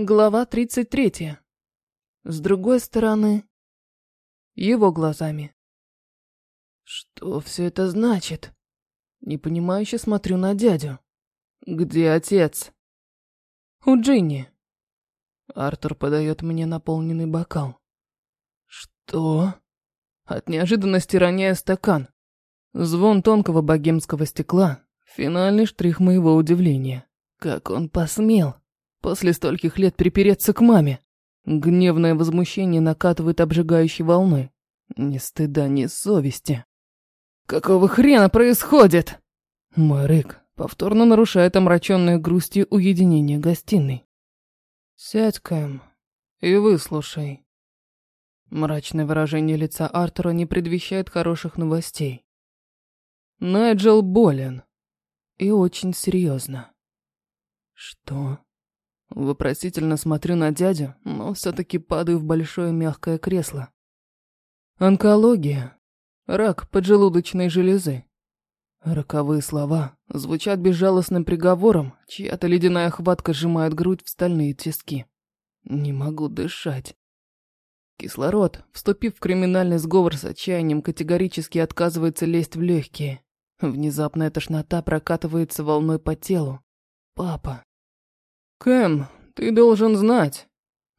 Глава 33. С другой стороны, его глазами. Что все это значит? Непонимающе смотрю на дядю. Где отец? У Джинни. Артур подает мне наполненный бокал. Что? От неожиданности роняю стакан. Звон тонкого богемского стекла — финальный штрих моего удивления. Как он посмел? После стольких лет припереться к маме. Гневное возмущение накатывает обжигающей волной. Ни стыда, ни совести. «Какого хрена происходит?» Мой рык повторно нарушает омраченное грустью уединение гостиной. «Сядь, Кэм, и выслушай». Мрачное выражение лица Артура не предвещает хороших новостей. Найджел болен. И очень серьезно. Что? Вопросительно смотрю на дядю, но все-таки падаю в большое мягкое кресло. Онкология. Рак поджелудочной железы. Роковые слова звучат безжалостным приговором, чья-то ледяная хватка сжимает грудь в стальные тиски. Не могу дышать. Кислород, вступив в криминальный сговор с отчаянием, категорически отказывается лезть в легкие. Внезапная тошнота прокатывается волной по телу. Папа. «Кэм, ты должен знать.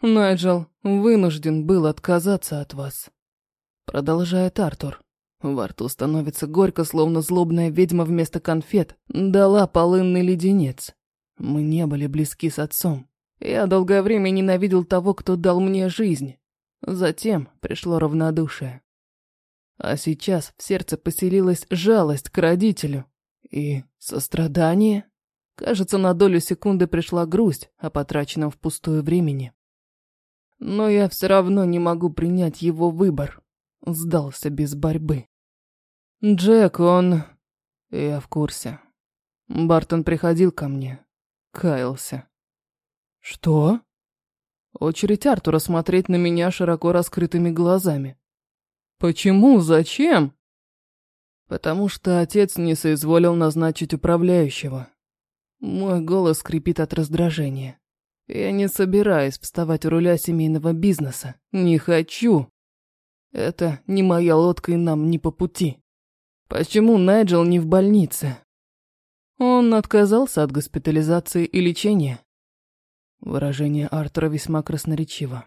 Найджел вынужден был отказаться от вас». Продолжает Артур. Во рту становится горько, словно злобная ведьма вместо конфет дала полынный леденец. Мы не были близки с отцом. Я долгое время ненавидел того, кто дал мне жизнь. Затем пришло равнодушие. А сейчас в сердце поселилась жалость к родителю и сострадание. Кажется, на долю секунды пришла грусть о потраченном впустую времени. Но я все равно не могу принять его выбор. Сдался без борьбы. Джек, он... Я в курсе. Бартон приходил ко мне. Каялся. Что? Очередь Артура смотреть на меня широко раскрытыми глазами. Почему? Зачем? Потому что отец не соизволил назначить управляющего. Мой голос скрипит от раздражения. Я не собираюсь вставать у руля семейного бизнеса. Не хочу. Это не моя лодка и нам не по пути. Почему Найджел не в больнице? Он отказался от госпитализации и лечения. Выражение Артура весьма красноречиво.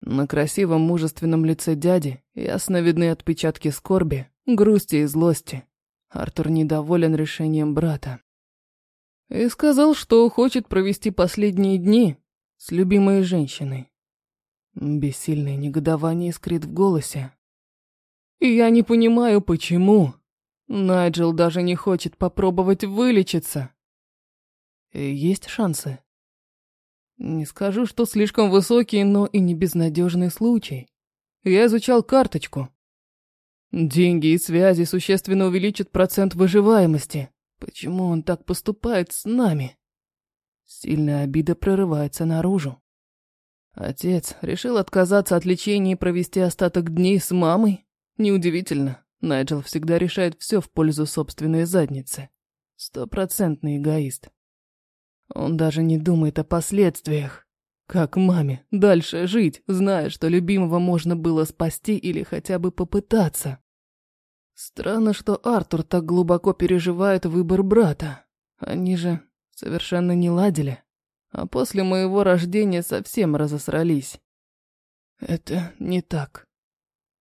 На красивом мужественном лице дяди ясно видны отпечатки скорби, грусти и злости. Артур недоволен решением брата. И сказал, что хочет провести последние дни с любимой женщиной. Бессильное негодование искрит в голосе. И я не понимаю, почему. Найджел даже не хочет попробовать вылечиться. И есть шансы. Не скажу, что слишком высокий, но и не безнадежный случай. Я изучал карточку. Деньги и связи существенно увеличат процент выживаемости. Почему он так поступает с нами? Сильная обида прорывается наружу. Отец решил отказаться от лечения и провести остаток дней с мамой? Неудивительно. Найджел всегда решает все в пользу собственной задницы. Стопроцентный эгоист. Он даже не думает о последствиях. Как маме дальше жить, зная, что любимого можно было спасти или хотя бы попытаться? Странно, что Артур так глубоко переживает выбор брата. Они же совершенно не ладили. А после моего рождения совсем разосрались. Это не так.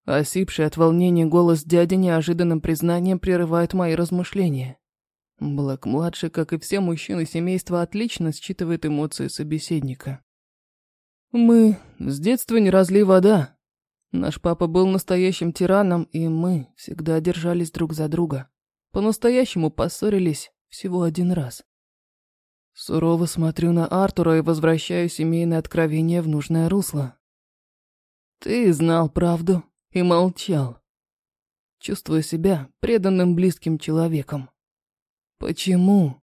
Осипший от волнения голос дяди неожиданным признанием прерывает мои размышления. Блэк-младший, как и все мужчины семейства, отлично считывает эмоции собеседника. «Мы с детства не разли вода», Наш папа был настоящим тираном, и мы всегда держались друг за друга. По-настоящему поссорились всего один раз. Сурово смотрю на Артура и возвращаю семейное откровение в нужное русло. Ты знал правду и молчал. Чувствую себя преданным близким человеком. Почему?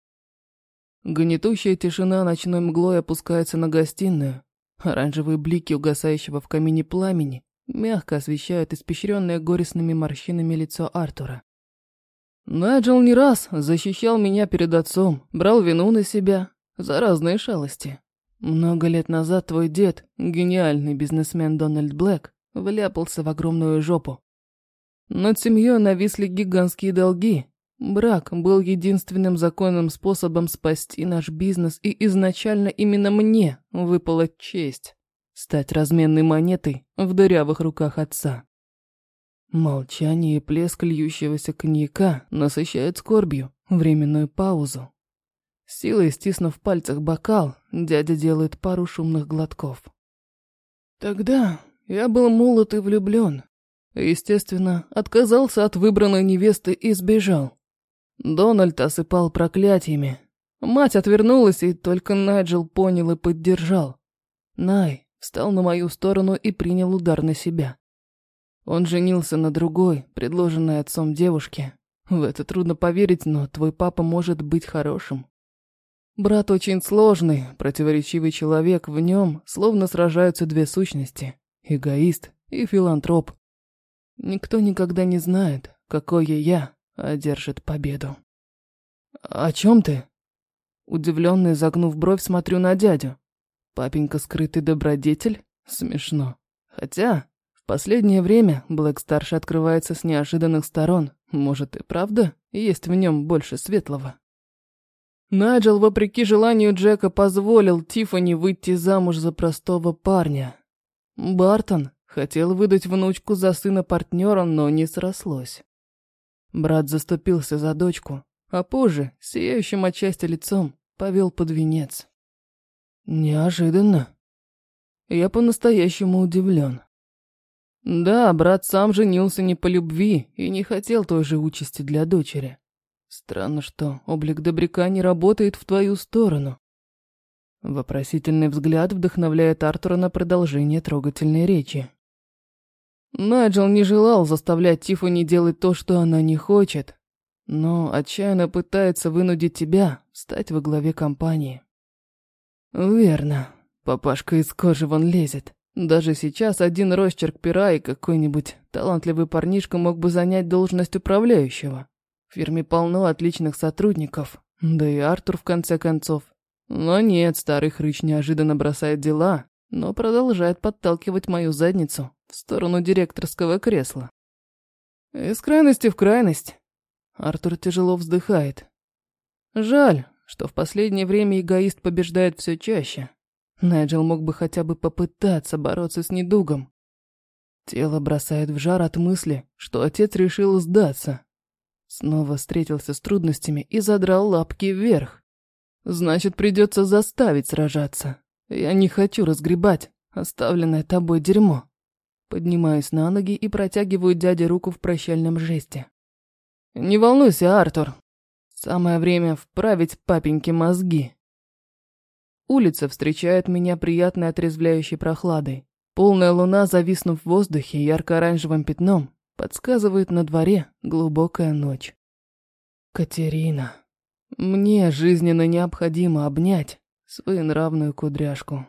Гнетущая тишина ночной мглой опускается на гостиную. Оранжевые блики угасающего в камине пламени мягко освещают испещренное горестными морщинами лицо Артура. Найджел не раз защищал меня перед отцом, брал вину на себя за разные шалости. Много лет назад твой дед, гениальный бизнесмен Дональд Блэк, вляпался в огромную жопу. Над семьей нависли гигантские долги. Брак был единственным законным способом спасти наш бизнес, и изначально именно мне выпала честь стать разменной монетой в дырявых руках отца. Молчание и плеск льющегося коньяка насыщают скорбью временную паузу. Силой стиснув в пальцах бокал, дядя делает пару шумных глотков. Тогда я был молод и влюблен. Естественно, отказался от выбранной невесты и сбежал. Дональд осыпал проклятиями. Мать отвернулась, и только Найджел понял и поддержал. Най встал на мою сторону и принял удар на себя. Он женился на другой, предложенной отцом девушке. В это трудно поверить, но твой папа может быть хорошим. Брат очень сложный, противоречивый человек, в нем словно сражаются две сущности – эгоист и филантроп. Никто никогда не знает, какое я одержит победу. «О чем ты?» Удивленный, загнув бровь, смотрю на дядю. Папенька скрытый добродетель? Смешно. Хотя, в последнее время Блэк-старший открывается с неожиданных сторон. Может и правда, есть в нем больше светлого. Найджел, вопреки желанию Джека, позволил Тиффани выйти замуж за простого парня. Бартон хотел выдать внучку за сына партнера, но не срослось. Брат заступился за дочку, а позже, сияющим от счастья лицом, повел под венец. Неожиданно. Я по-настоящему удивлен. Да, брат сам женился не по любви и не хотел той же участи для дочери. Странно, что облик добряка не работает в твою сторону. Вопросительный взгляд вдохновляет Артура на продолжение трогательной речи. Найджел не желал заставлять Тиффани делать то, что она не хочет, но отчаянно пытается вынудить тебя стать во главе компании. Верно. Папашка из кожи вон лезет. Даже сейчас один росчерк пера и какой-нибудь талантливый парнишка мог бы занять должность управляющего. В фирме полно отличных сотрудников, да и Артур в конце концов. Но нет, старый хрыч неожиданно бросает дела, но продолжает подталкивать мою задницу в сторону директорского кресла. Из крайности в крайность. Артур тяжело вздыхает. Жаль, что в последнее время эгоист побеждает все чаще. Найджел мог бы хотя бы попытаться бороться с недугом. Тело бросает в жар от мысли, что отец решил сдаться. Снова встретился с трудностями и задрал лапки вверх. Значит, придется заставить сражаться. Я не хочу разгребать оставленное тобой дерьмо. Поднимаюсь на ноги и протягиваю дяде руку в прощальном жесте. Не волнуйся, Артур, Самое время вправить папеньке мозги. Улица встречает меня приятной отрезвляющей прохладой. Полная луна, зависнув в воздухе ярко-оранжевым пятном, подсказывает на дворе глубокая ночь. Катерина. Мне жизненно необходимо обнять свою нравную кудряшку.